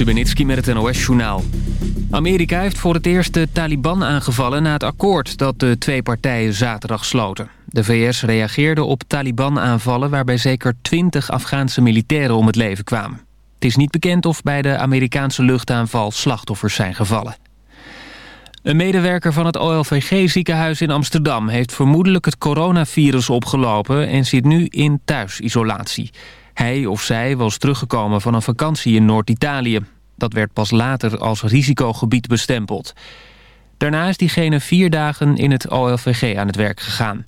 Stubenitski met het NOS-journaal. Amerika heeft voor het eerst de Taliban aangevallen na het akkoord dat de twee partijen zaterdag sloten. De VS reageerde op Taliban-aanvallen waarbij zeker 20 Afghaanse militairen om het leven kwamen. Het is niet bekend of bij de Amerikaanse luchtaanval slachtoffers zijn gevallen. Een medewerker van het OLVG-ziekenhuis in Amsterdam... heeft vermoedelijk het coronavirus opgelopen en zit nu in thuisisolatie. Hij of zij was teruggekomen van een vakantie in Noord-Italië. Dat werd pas later als risicogebied bestempeld. Daarna is diegene vier dagen in het OLVG aan het werk gegaan.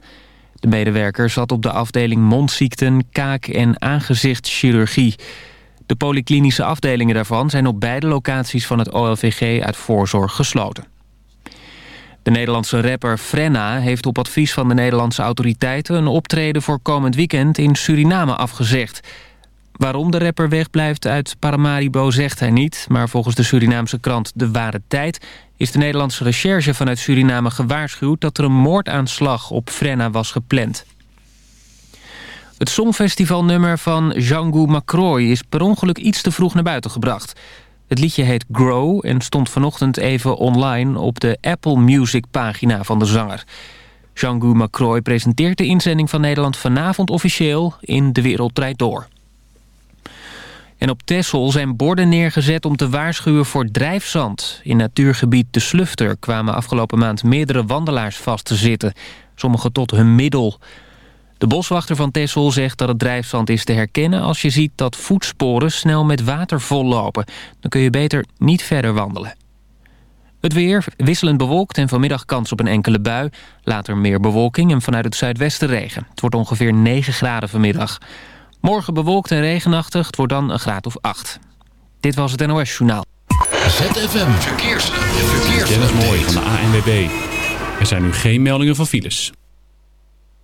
De medewerker zat op de afdeling mondziekten, kaak- en aangezichtschirurgie. De polyklinische afdelingen daarvan zijn op beide locaties van het OLVG uit voorzorg gesloten. De Nederlandse rapper Frenna heeft op advies van de Nederlandse autoriteiten... een optreden voor komend weekend in Suriname afgezegd. Waarom de rapper wegblijft uit Paramaribo zegt hij niet... maar volgens de Surinaamse krant De Ware Tijd... is de Nederlandse recherche vanuit Suriname gewaarschuwd... dat er een moordaanslag op Frenna was gepland. Het Songfestivalnummer van Django Macroy is per ongeluk iets te vroeg naar buiten gebracht... Het liedje heet Grow en stond vanochtend even online op de Apple Music pagina van de zanger. Jean-Guy Macroy presenteert de inzending van Nederland vanavond officieel in De Wereld Door. En op Texel zijn borden neergezet om te waarschuwen voor drijfzand. In natuurgebied De Slufter kwamen afgelopen maand meerdere wandelaars vast te zitten. Sommigen tot hun middel. De boswachter van Texel zegt dat het drijfzand is te herkennen... als je ziet dat voetsporen snel met water vollopen. Dan kun je beter niet verder wandelen. Het weer wisselend bewolkt en vanmiddag kans op een enkele bui. Later meer bewolking en vanuit het zuidwesten regen. Het wordt ongeveer 9 graden vanmiddag. Morgen bewolkt en regenachtig. Het wordt dan een graad of 8. Dit was het NOS Journaal. ZFM Verkeers. Verkeers. Dennis Mooi van de ANWB. Er zijn nu geen meldingen van files.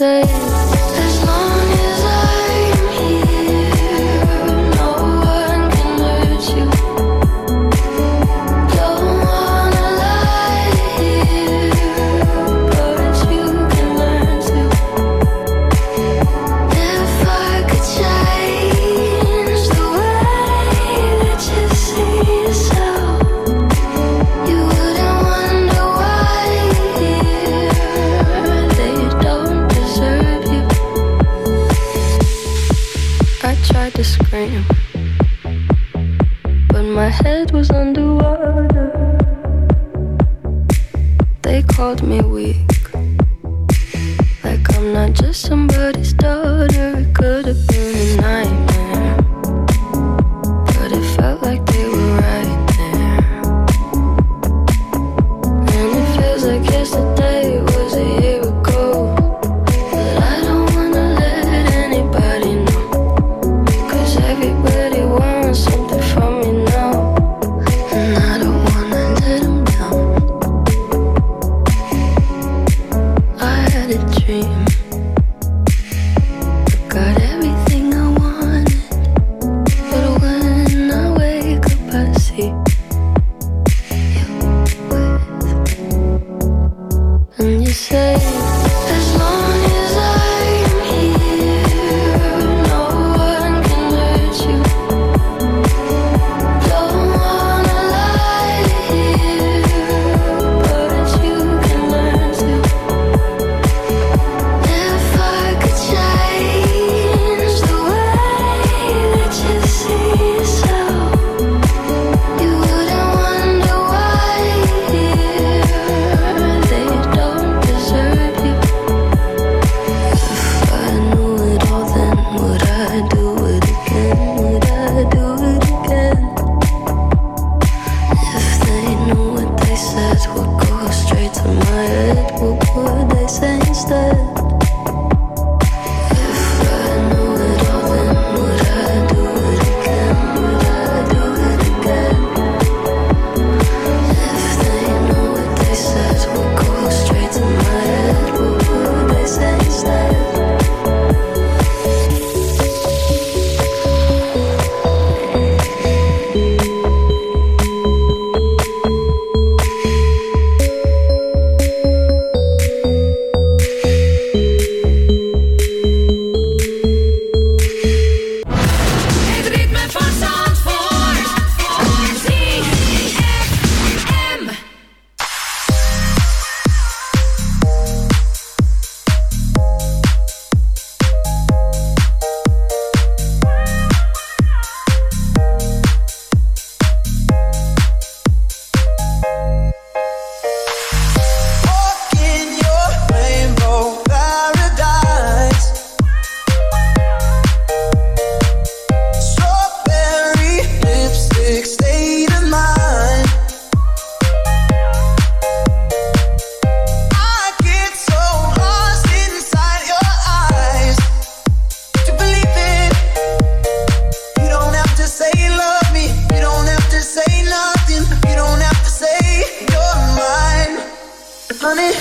Say. but my head was underwater. They called me weak.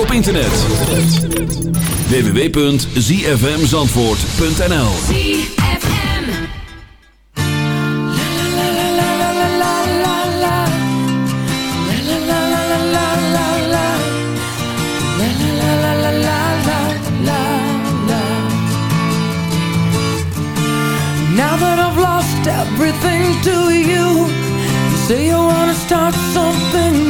op internet. www.zfmzandvoort.nl Now that I've lost everything to you You say you wanna start something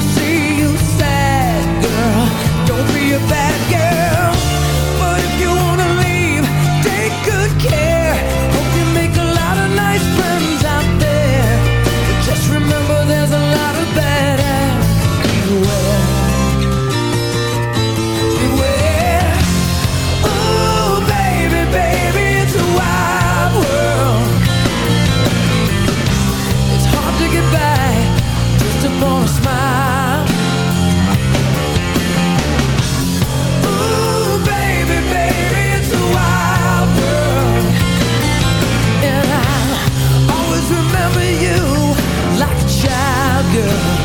girl.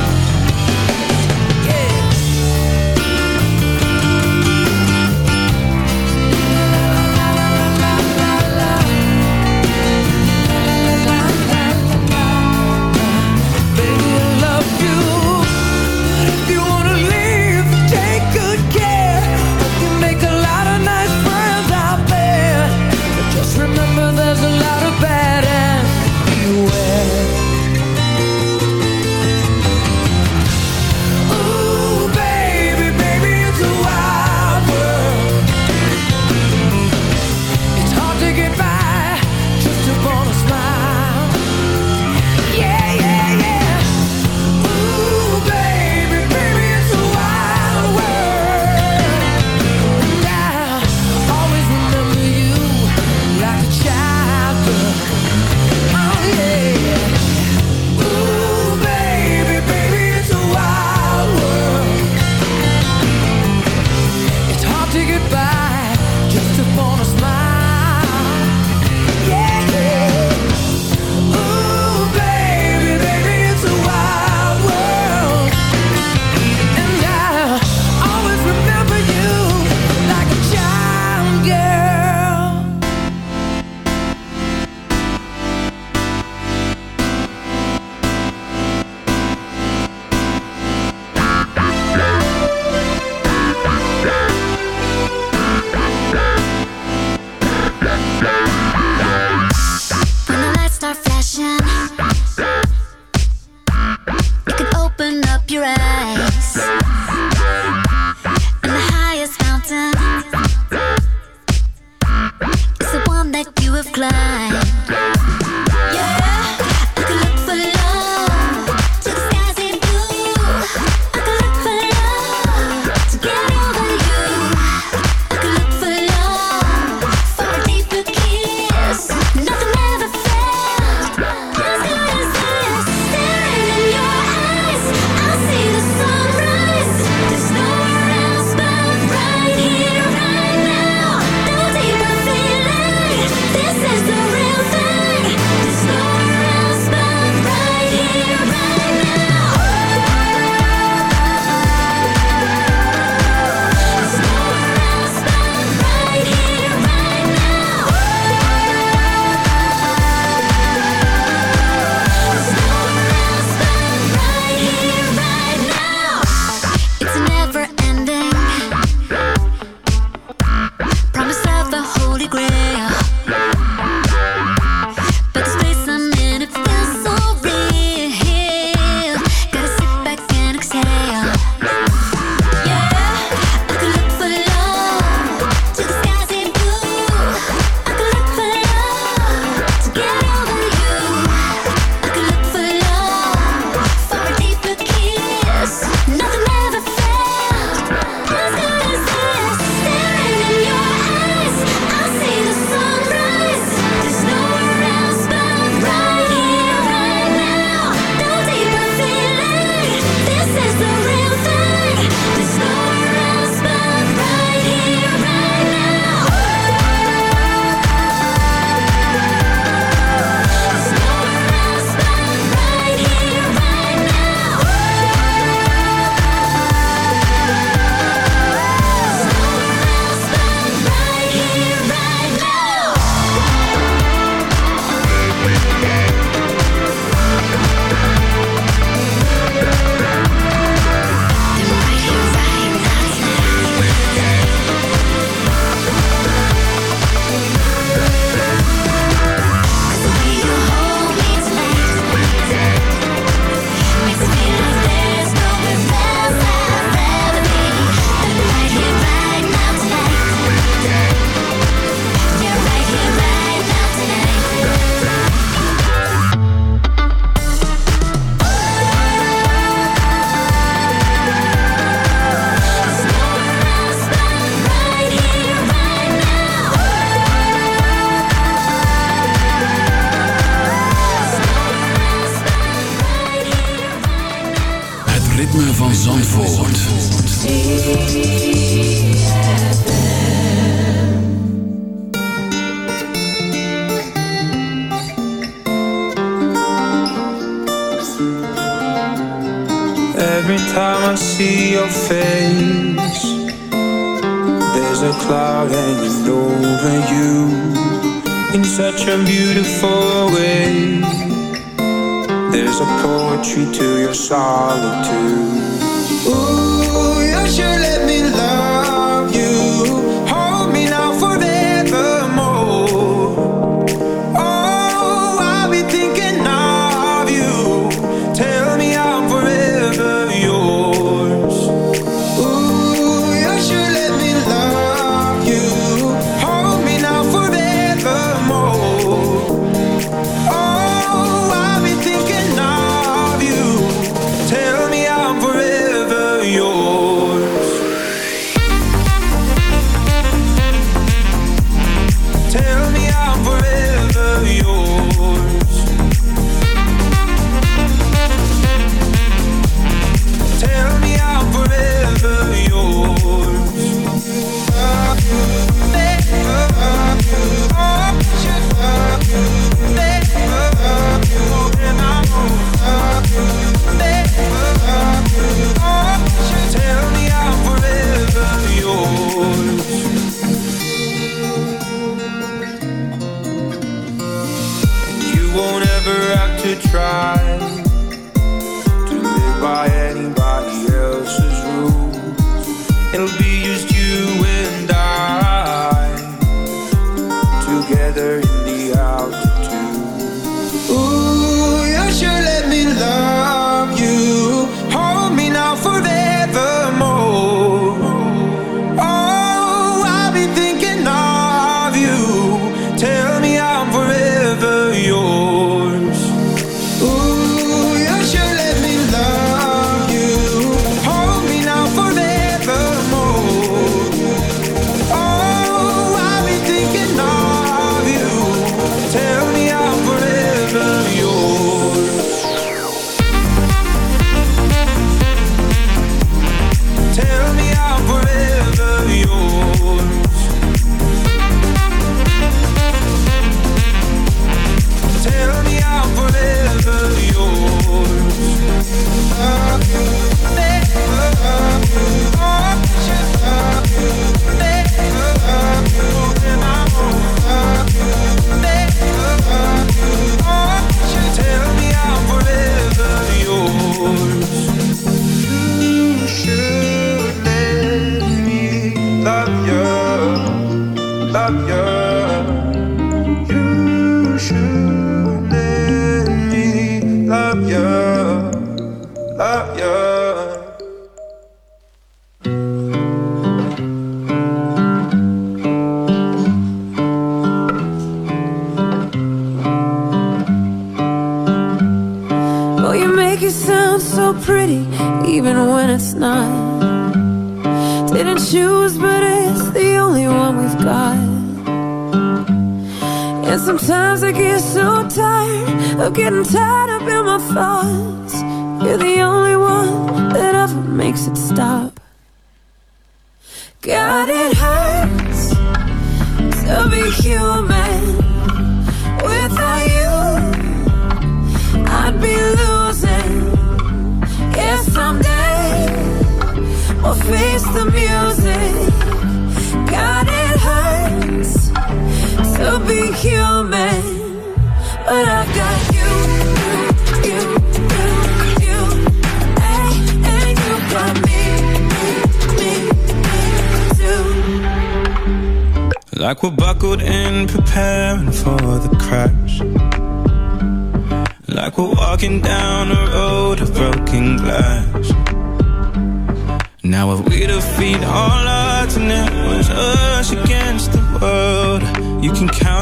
climb.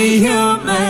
be human.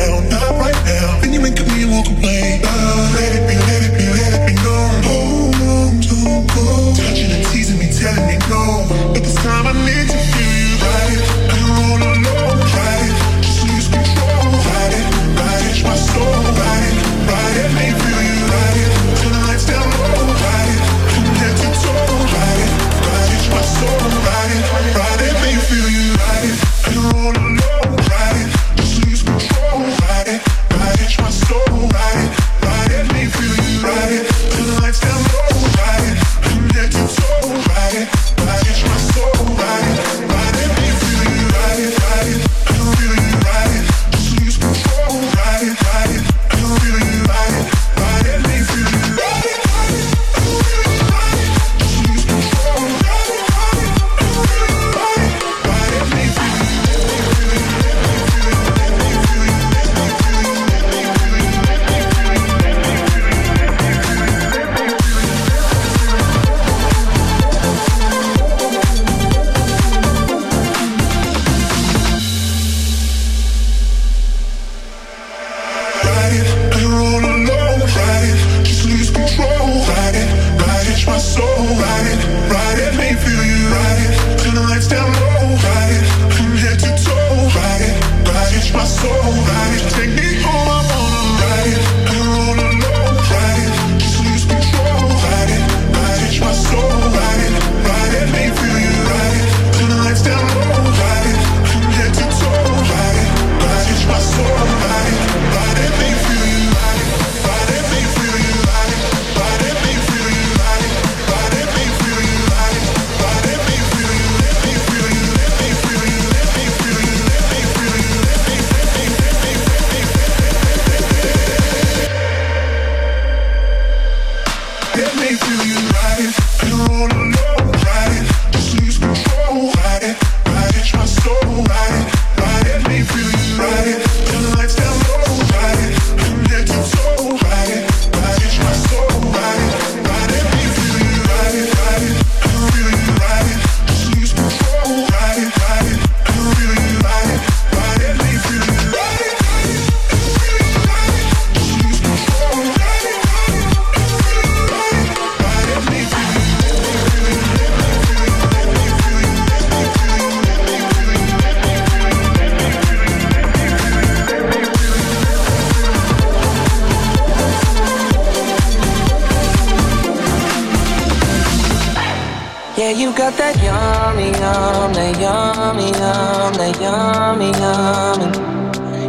yum, yummy, yummy.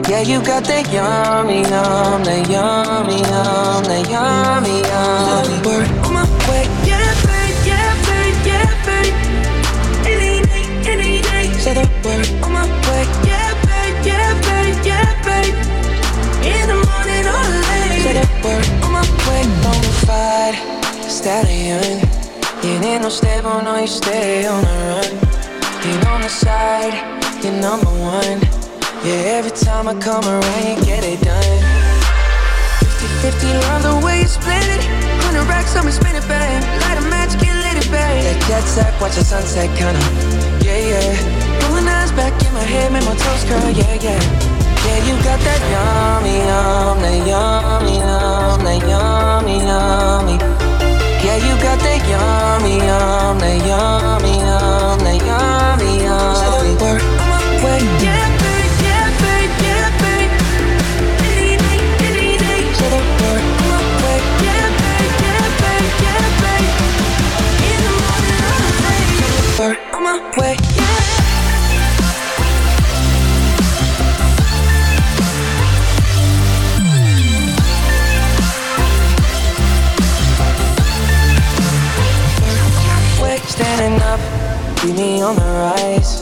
Yeah, you got that yummy, yum, that yummy, yum, that yummy, yummy. Word on my way, yeah, babe, yeah, babe, yeah, babe. Any day, any day. Say the word on my way, yeah, babe, yeah, babe, yeah, babe. In the morning or late. Say the word on my way, bonafide stallion. You ain't no stable, no, you stay on the run. You on the side, you're number one. Yeah, every time I come around, you get it done. 50 50, love the way you split it. 100 racks on me, spin it, babe. Light a match, get lit, it, babe. That jet set, watch the sunset, kinda. Yeah, yeah. Rolling eyes back in my head, make my toes curl, yeah, yeah. Yeah, you got that yummy, yum, that yummy, yum, that yummy, yummy. Yeah, you got that yummy, yum, that yummy, yum, that yummy, standing up, keep me on the rise.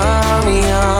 yummy, yummy,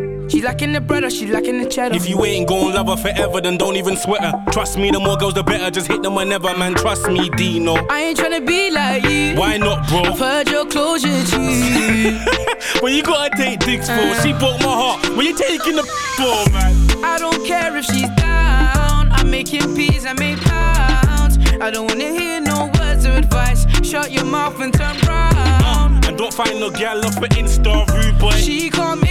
Lacking the bread or she lacking the cheddar. If you ain't gon' love her forever, then don't even sweat her. Trust me, the more girls, the better. Just hit them whenever, man. Trust me, Deno. I ain't tryna be like you. Why not, bro? I've heard your closure, G. when you gotta take dicks for, uh. she broke my heart. When you taking the for, man? I don't care if she's down. I'm making peas, I make pounds. I don't wanna hear no words of advice. Shut your mouth and turn round. Uh, and don't find no gal off an Insta rude boy. She can't me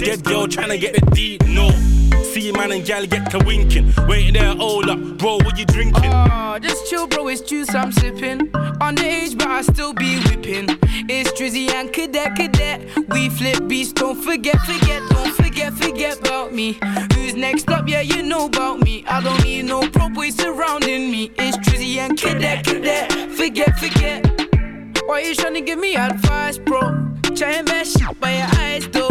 Dead girl tryna get the D, no. See man and gal get to winking. Waiting there, hold up, bro, what you drinking? Oh, just chill, bro, it's juice I'm sipping. Underage, but I still be whipping. It's Drizzy and Cadet, Cadet. We flip beats, don't forget, forget, don't forget, forget about me. Who's next up? Yeah, you know about me. I don't need no pro boys surrounding me. It's Drizzy and Cadet, Cadet. Forget, forget. Why you tryna give me advice, bro? Try and best shit by your eyes, though.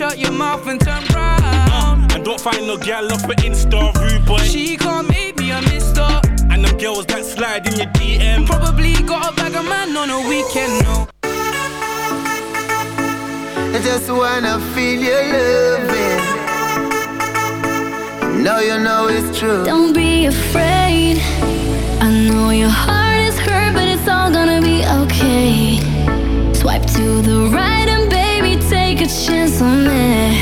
Shut your mouth and turn round. Uh, and don't find no gal off an Insta rude boy. She can't make me a mister. And them girls that slide in your DM. Probably got a bag of man on a weekend, no. I just wanna feel your loving. You know you know it's true. Don't be afraid. I know your heart is hurt, but it's all gonna be okay. Swipe to the right me.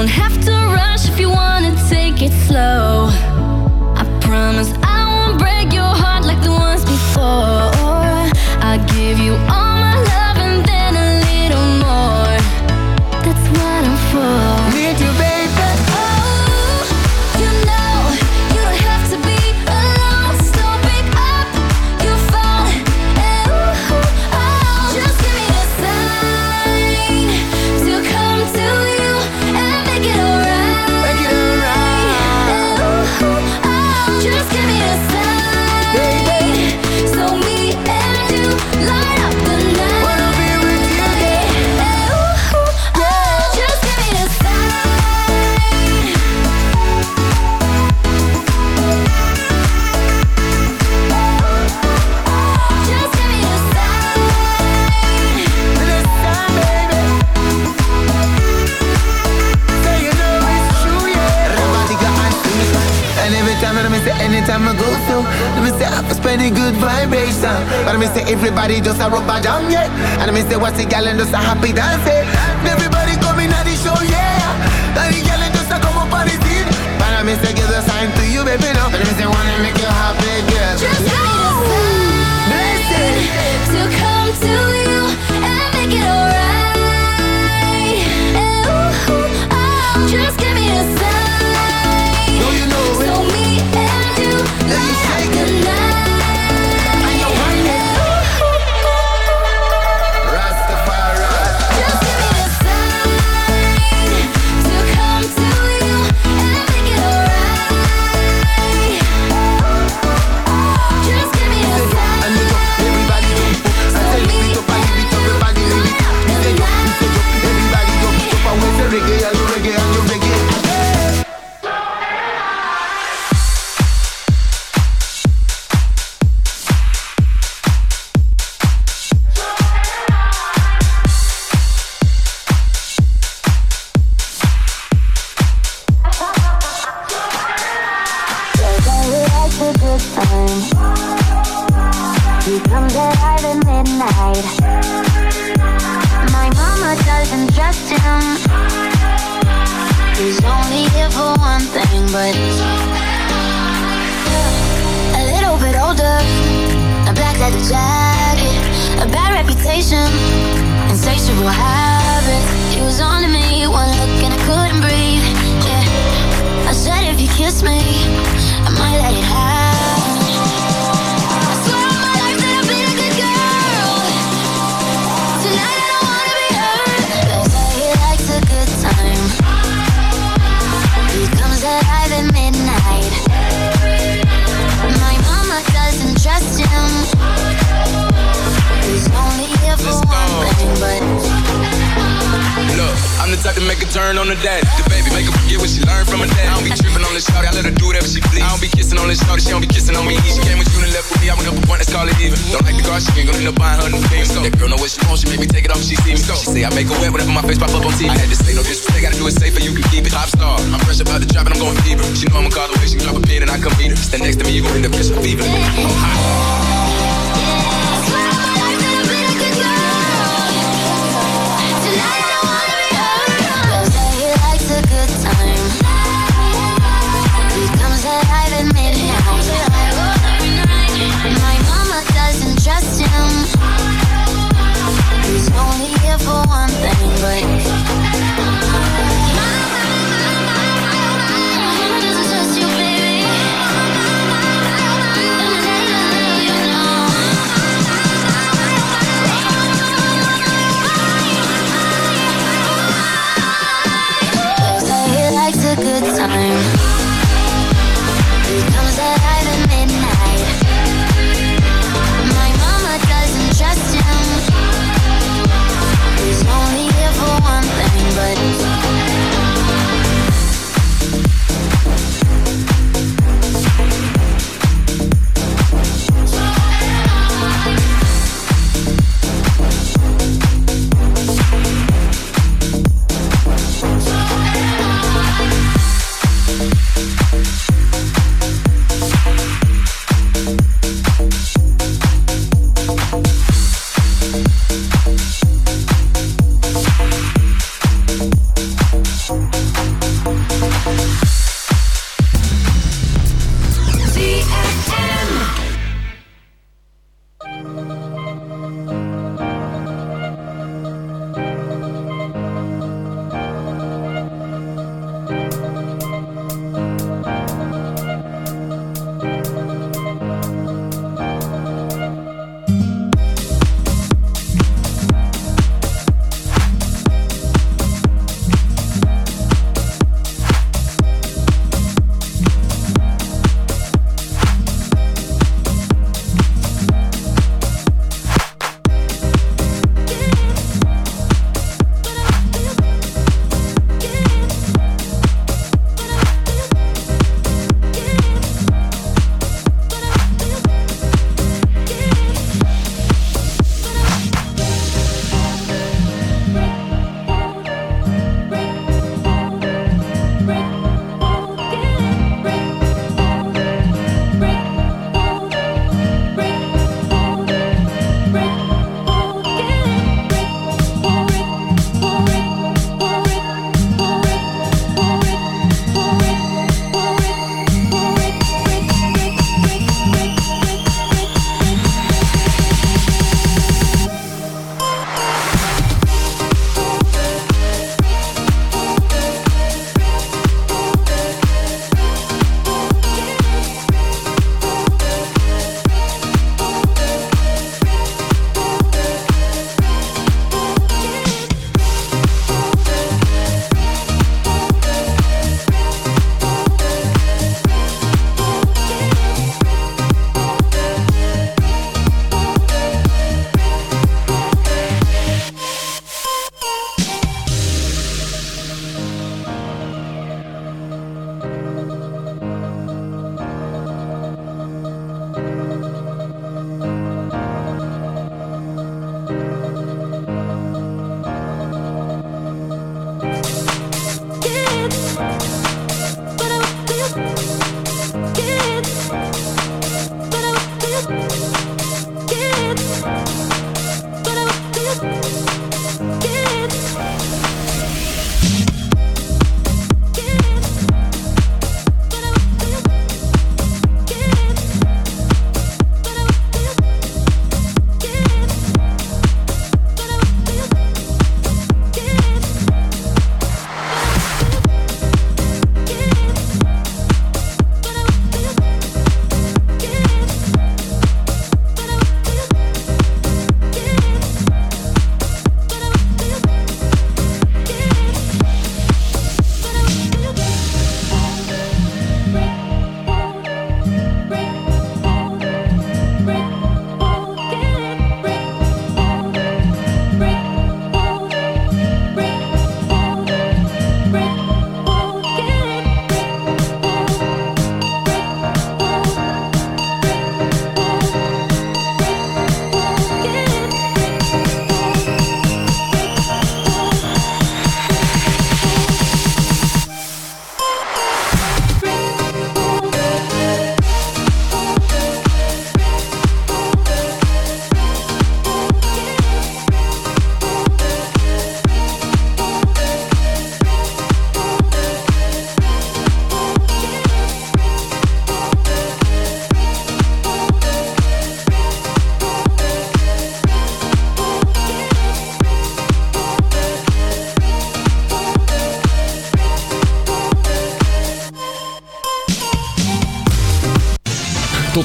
don't have to just a rubber jam, yeah. And I miss say what's the gal and just a happy dance, yeah.